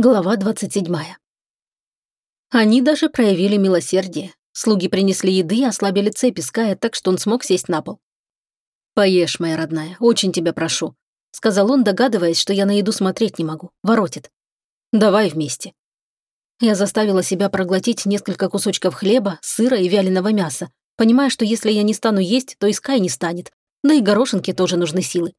Глава 27. Они даже проявили милосердие. Слуги принесли еды и ослабили цепи Ская так, что он смог сесть на пол. «Поешь, моя родная, очень тебя прошу», — сказал он, догадываясь, что я на еду смотреть не могу. Воротит. «Давай вместе». Я заставила себя проглотить несколько кусочков хлеба, сыра и вяленого мяса, понимая, что если я не стану есть, то и Скай не станет. Да и горошинке тоже нужны силы.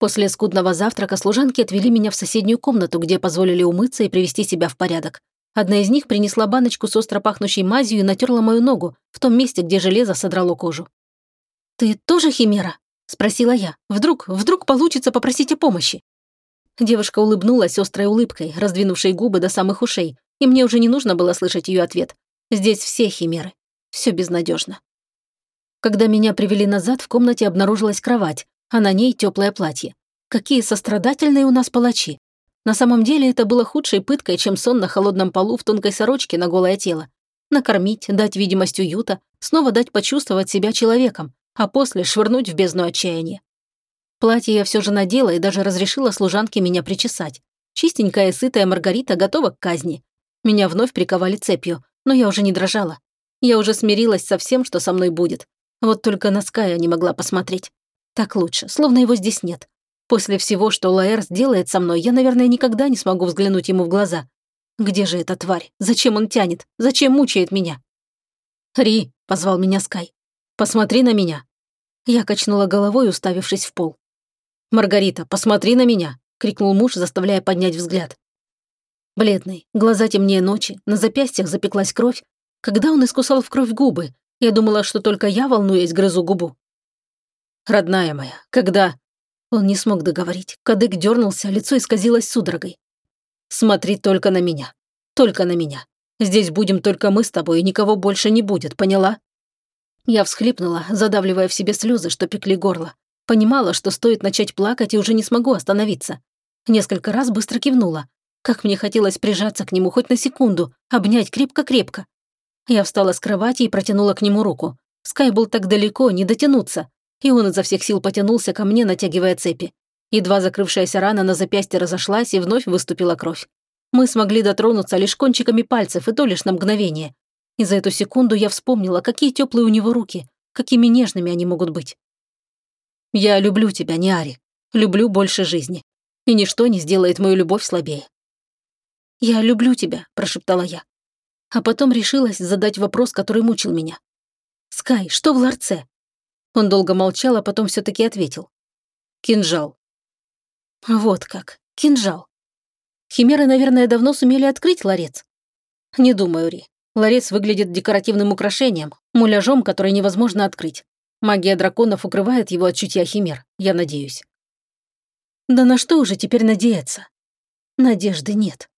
После скудного завтрака служанки отвели меня в соседнюю комнату, где позволили умыться и привести себя в порядок. Одна из них принесла баночку с остро пахнущей мазью и натерла мою ногу, в том месте, где железо содрало кожу. «Ты тоже химера?» – спросила я. «Вдруг, вдруг получится попросить о помощи?» Девушка улыбнулась острой улыбкой, раздвинувшей губы до самых ушей, и мне уже не нужно было слышать ее ответ. Здесь все химеры. Все безнадежно. Когда меня привели назад, в комнате обнаружилась кровать, а на ней теплое платье. Какие сострадательные у нас палачи. На самом деле это было худшей пыткой, чем сон на холодном полу в тонкой сорочке на голое тело. Накормить, дать видимость уюта, снова дать почувствовать себя человеком, а после швырнуть в бездну отчаяния. Платье я все же надела и даже разрешила служанке меня причесать. Чистенькая и сытая Маргарита готова к казни. Меня вновь приковали цепью, но я уже не дрожала. Я уже смирилась со всем, что со мной будет. Вот только на Ская не могла посмотреть. Так лучше, словно его здесь нет. После всего, что Лаэр сделает со мной, я, наверное, никогда не смогу взглянуть ему в глаза. Где же эта тварь? Зачем он тянет? Зачем мучает меня? «Ри», — позвал меня Скай, — «посмотри на меня». Я качнула головой, уставившись в пол. «Маргарита, посмотри на меня!» — крикнул муж, заставляя поднять взгляд. Бледный, глаза темнее ночи, на запястьях запеклась кровь. Когда он искусал в кровь губы, я думала, что только я, волнуясь, грызу губу. «Родная моя, когда...» Он не смог договорить. Кадык дернулся, лицо исказилось судорогой. «Смотри только на меня. Только на меня. Здесь будем только мы с тобой, и никого больше не будет, поняла?» Я всхлипнула, задавливая в себе слезы, что пекли горло. Понимала, что стоит начать плакать, и уже не смогу остановиться. Несколько раз быстро кивнула. Как мне хотелось прижаться к нему хоть на секунду, обнять крепко-крепко. Я встала с кровати и протянула к нему руку. Скай был так далеко, не дотянуться и он изо всех сил потянулся ко мне, натягивая цепи. Едва закрывшаяся рана на запястье разошлась, и вновь выступила кровь. Мы смогли дотронуться лишь кончиками пальцев, и то лишь на мгновение. И за эту секунду я вспомнила, какие теплые у него руки, какими нежными они могут быть. «Я люблю тебя, Ниари. Люблю больше жизни. И ничто не сделает мою любовь слабее». «Я люблю тебя», – прошептала я. А потом решилась задать вопрос, который мучил меня. «Скай, что в ларце? Он долго молчал, а потом все таки ответил. «Кинжал». «Вот как. Кинжал. Химеры, наверное, давно сумели открыть ларец?» «Не думаю, Ри. Ларец выглядит декоративным украшением, муляжом, который невозможно открыть. Магия драконов укрывает его от чутья химер, я надеюсь». «Да на что уже теперь надеяться?» «Надежды нет».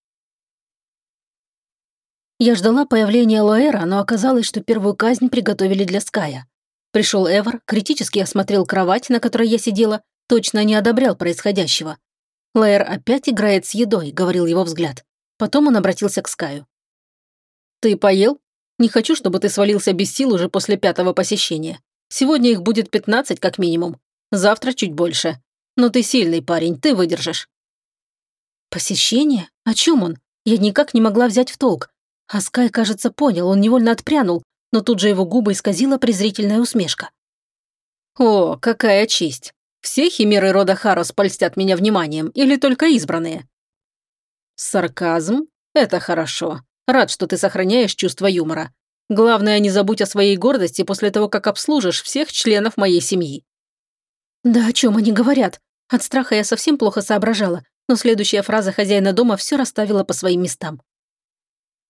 Я ждала появления Лоэра, но оказалось, что первую казнь приготовили для Ская. Пришел Эвер, критически осмотрел кровать, на которой я сидела, точно не одобрял происходящего. Лэйр опять играет с едой, говорил его взгляд. Потом он обратился к Скаю. «Ты поел? Не хочу, чтобы ты свалился без сил уже после пятого посещения. Сегодня их будет пятнадцать как минимум. Завтра чуть больше. Но ты сильный парень, ты выдержишь». «Посещение? О чем он? Я никак не могла взять в толк. А Скай, кажется, понял, он невольно отпрянул, но тут же его губы исказила презрительная усмешка. «О, какая честь! Все химеры рода Харос польстят меня вниманием или только избранные?» «Сарказм? Это хорошо. Рад, что ты сохраняешь чувство юмора. Главное, не забудь о своей гордости после того, как обслужишь всех членов моей семьи». «Да о чем они говорят? От страха я совсем плохо соображала, но следующая фраза хозяина дома все расставила по своим местам.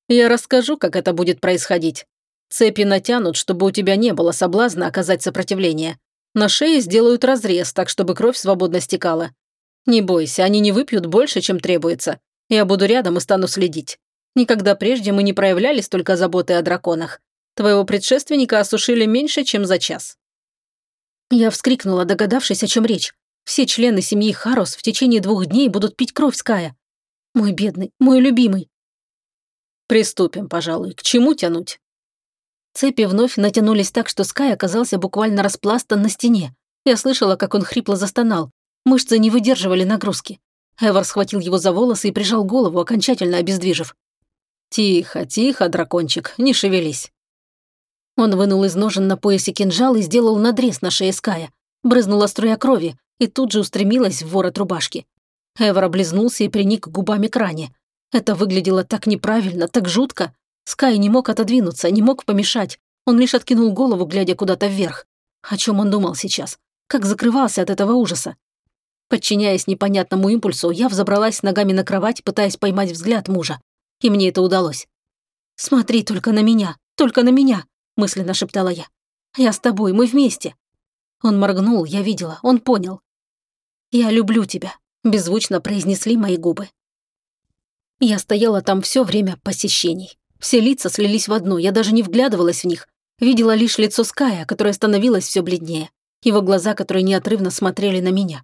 «Я расскажу, как это будет происходить. Цепи натянут, чтобы у тебя не было соблазна оказать сопротивление. На шее сделают разрез, так чтобы кровь свободно стекала. Не бойся, они не выпьют больше, чем требуется. Я буду рядом и стану следить. Никогда прежде мы не проявляли столько заботы о драконах. Твоего предшественника осушили меньше, чем за час». Я вскрикнула, догадавшись, о чем речь. Все члены семьи Харос в течение двух дней будут пить кровь Ская. Мой бедный, мой любимый. Приступим, пожалуй. К чему тянуть? Цепи вновь натянулись так, что Скай оказался буквально распластан на стене. Я слышала, как он хрипло застонал. Мышцы не выдерживали нагрузки. Эвар схватил его за волосы и прижал голову, окончательно обездвижив. «Тихо, тихо, дракончик, не шевелись». Он вынул из ножен на поясе кинжал и сделал надрез на шее Ская. Брызнула струя крови и тут же устремилась в ворот рубашки. Эвар облизнулся и приник губами к ране. Это выглядело так неправильно, так жутко. Скай не мог отодвинуться, не мог помешать. Он лишь откинул голову, глядя куда-то вверх. О чем он думал сейчас? Как закрывался от этого ужаса? Подчиняясь непонятному импульсу, я взобралась ногами на кровать, пытаясь поймать взгляд мужа. И мне это удалось. «Смотри только на меня, только на меня», — мысленно шептала я. «Я с тобой, мы вместе». Он моргнул, я видела, он понял. «Я люблю тебя», — беззвучно произнесли мои губы. Я стояла там все время посещений. Все лица слились в одно, я даже не вглядывалась в них. Видела лишь лицо Ская, которое становилось все бледнее. Его глаза, которые неотрывно смотрели на меня.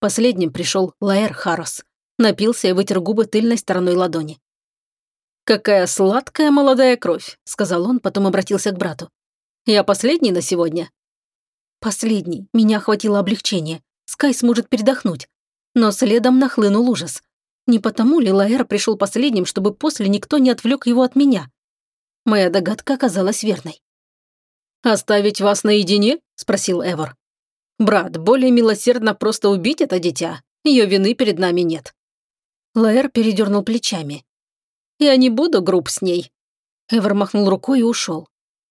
Последним пришел Лаэр Харос. Напился и вытер губы тыльной стороной ладони. «Какая сладкая молодая кровь», — сказал он, потом обратился к брату. «Я последний на сегодня?» «Последний. Меня охватило облегчение. Скай сможет передохнуть». Но следом нахлынул ужас. Не потому ли Лаэр пришел последним, чтобы после никто не отвлек его от меня? Моя догадка оказалась верной. «Оставить вас наедине?» – спросил Эвор. «Брат, более милосердно просто убить это дитя. Ее вины перед нами нет». Лаэр передернул плечами. «Я не буду груб с ней». Эвор махнул рукой и ушел.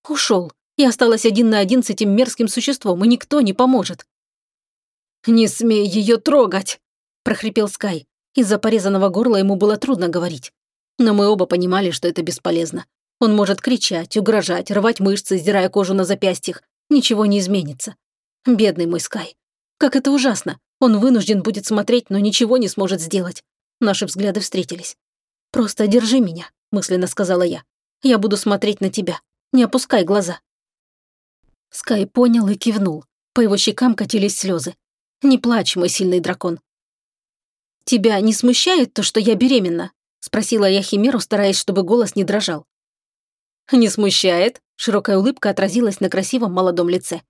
Ушел. И осталась один на один с этим мерзким существом, и никто не поможет. «Не смей ее трогать!» – прохрипел Скай. Из-за порезанного горла ему было трудно говорить. Но мы оба понимали, что это бесполезно. Он может кричать, угрожать, рвать мышцы, сдирая кожу на запястьях. Ничего не изменится. Бедный мой Скай. Как это ужасно. Он вынужден будет смотреть, но ничего не сможет сделать. Наши взгляды встретились. «Просто держи меня», — мысленно сказала я. «Я буду смотреть на тебя. Не опускай глаза». Скай понял и кивнул. По его щекам катились слезы. «Не плачь, мой сильный дракон. «Тебя не смущает то, что я беременна?» – спросила я Химеру, стараясь, чтобы голос не дрожал. «Не смущает?» – широкая улыбка отразилась на красивом молодом лице.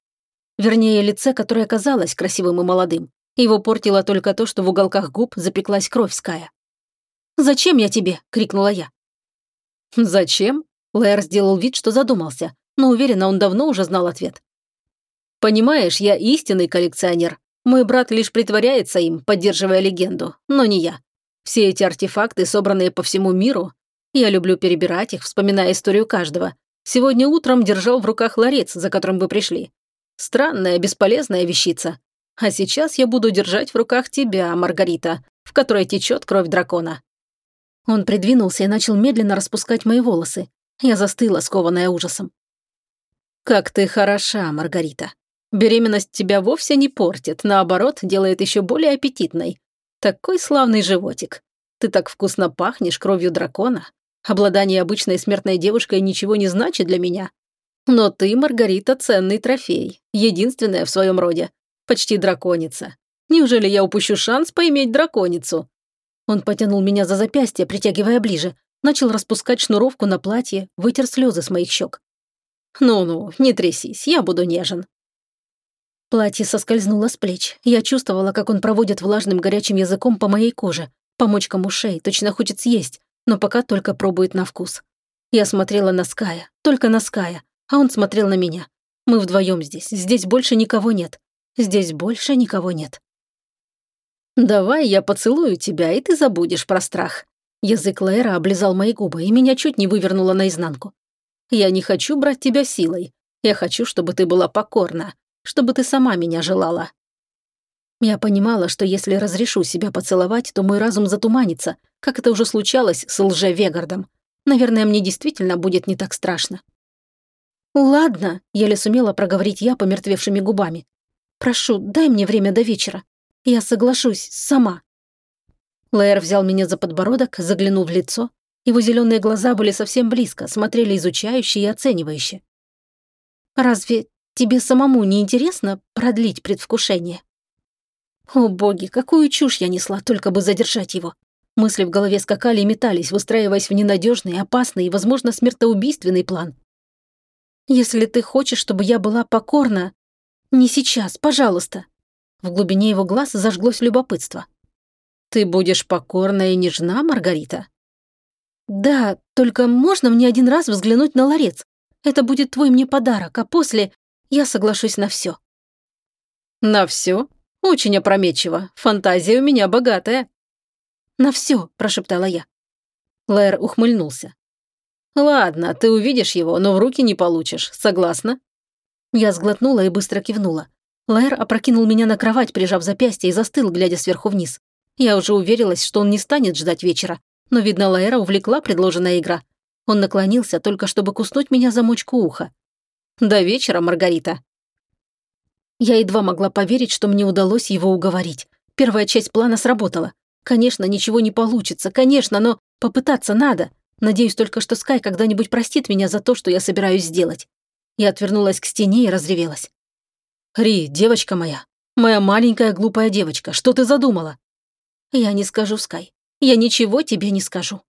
Вернее, лице, которое казалось красивым и молодым. Его портило только то, что в уголках губ запеклась кровь Ская. «Зачем я тебе?» – крикнула я. «Зачем?» – Лэр сделал вид, что задумался, но уверенно он давно уже знал ответ. «Понимаешь, я истинный коллекционер. Мой брат лишь притворяется им, поддерживая легенду, но не я. Все эти артефакты, собранные по всему миру, я люблю перебирать их, вспоминая историю каждого. Сегодня утром держал в руках ларец, за которым вы пришли. Странная, бесполезная вещица. А сейчас я буду держать в руках тебя, Маргарита, в которой течет кровь дракона». Он придвинулся и начал медленно распускать мои волосы. Я застыла, скованная ужасом. «Как ты хороша, Маргарита. Беременность тебя вовсе не портит, наоборот, делает еще более аппетитной. Такой славный животик. Ты так вкусно пахнешь кровью дракона. Обладание обычной смертной девушкой ничего не значит для меня. Но ты, Маргарита, ценный трофей, единственная в своем роде. Почти драконица. Неужели я упущу шанс поиметь драконицу?» Он потянул меня за запястье, притягивая ближе, начал распускать шнуровку на платье, вытер слезы с моих щек. «Ну-ну, не трясись, я буду нежен. Платье соскользнуло с плеч. Я чувствовала, как он проводит влажным горячим языком по моей коже, по мочкам ушей, точно хочет съесть, но пока только пробует на вкус. Я смотрела на Ская, только на Ская, а он смотрел на меня. Мы вдвоем здесь, здесь больше никого нет. Здесь больше никого нет. «Давай я поцелую тебя, и ты забудешь про страх». Язык Лэра облизал мои губы, и меня чуть не вывернуло наизнанку. «Я не хочу брать тебя силой. Я хочу, чтобы ты была покорна, чтобы ты сама меня желала». Я понимала, что если разрешу себя поцеловать, то мой разум затуманится, как это уже случалось с лже-Вегардом. Наверное, мне действительно будет не так страшно. «Ладно», — еле сумела проговорить я помертвевшими губами. «Прошу, дай мне время до вечера. Я соглашусь, сама». Лэр взял меня за подбородок, заглянул в лицо. Его зеленые глаза были совсем близко, смотрели изучающе и оценивающе. «Разве Тебе самому не интересно продлить предвкушение? О боги, какую чушь я несла, только бы задержать его. Мысли в голове скакали и метались, выстраиваясь в ненадежный, опасный и, возможно, смертоубийственный план. «Если ты хочешь, чтобы я была покорна, не сейчас, пожалуйста». В глубине его глаз зажглось любопытство. Ты будешь покорна и нежна, Маргарита? Да, только можно мне один раз взглянуть на ларец? Это будет твой мне подарок, а после я соглашусь на все. На все? Очень опрометчиво. Фантазия у меня богатая. На все, прошептала я. Лэр ухмыльнулся. Ладно, ты увидишь его, но в руки не получишь. Согласна? Я сглотнула и быстро кивнула. Лэр опрокинул меня на кровать, прижав запястье, и застыл, глядя сверху вниз. Я уже уверилась, что он не станет ждать вечера, но, видно, Лаэра увлекла предложенная игра. Он наклонился, только чтобы куснуть меня за мочку уха. «До вечера, Маргарита». Я едва могла поверить, что мне удалось его уговорить. Первая часть плана сработала. Конечно, ничего не получится, конечно, но попытаться надо. Надеюсь только, что Скай когда-нибудь простит меня за то, что я собираюсь сделать. Я отвернулась к стене и разревелась. «Ри, девочка моя, моя маленькая глупая девочка, что ты задумала?» «Я не скажу, Скай. Я ничего тебе не скажу».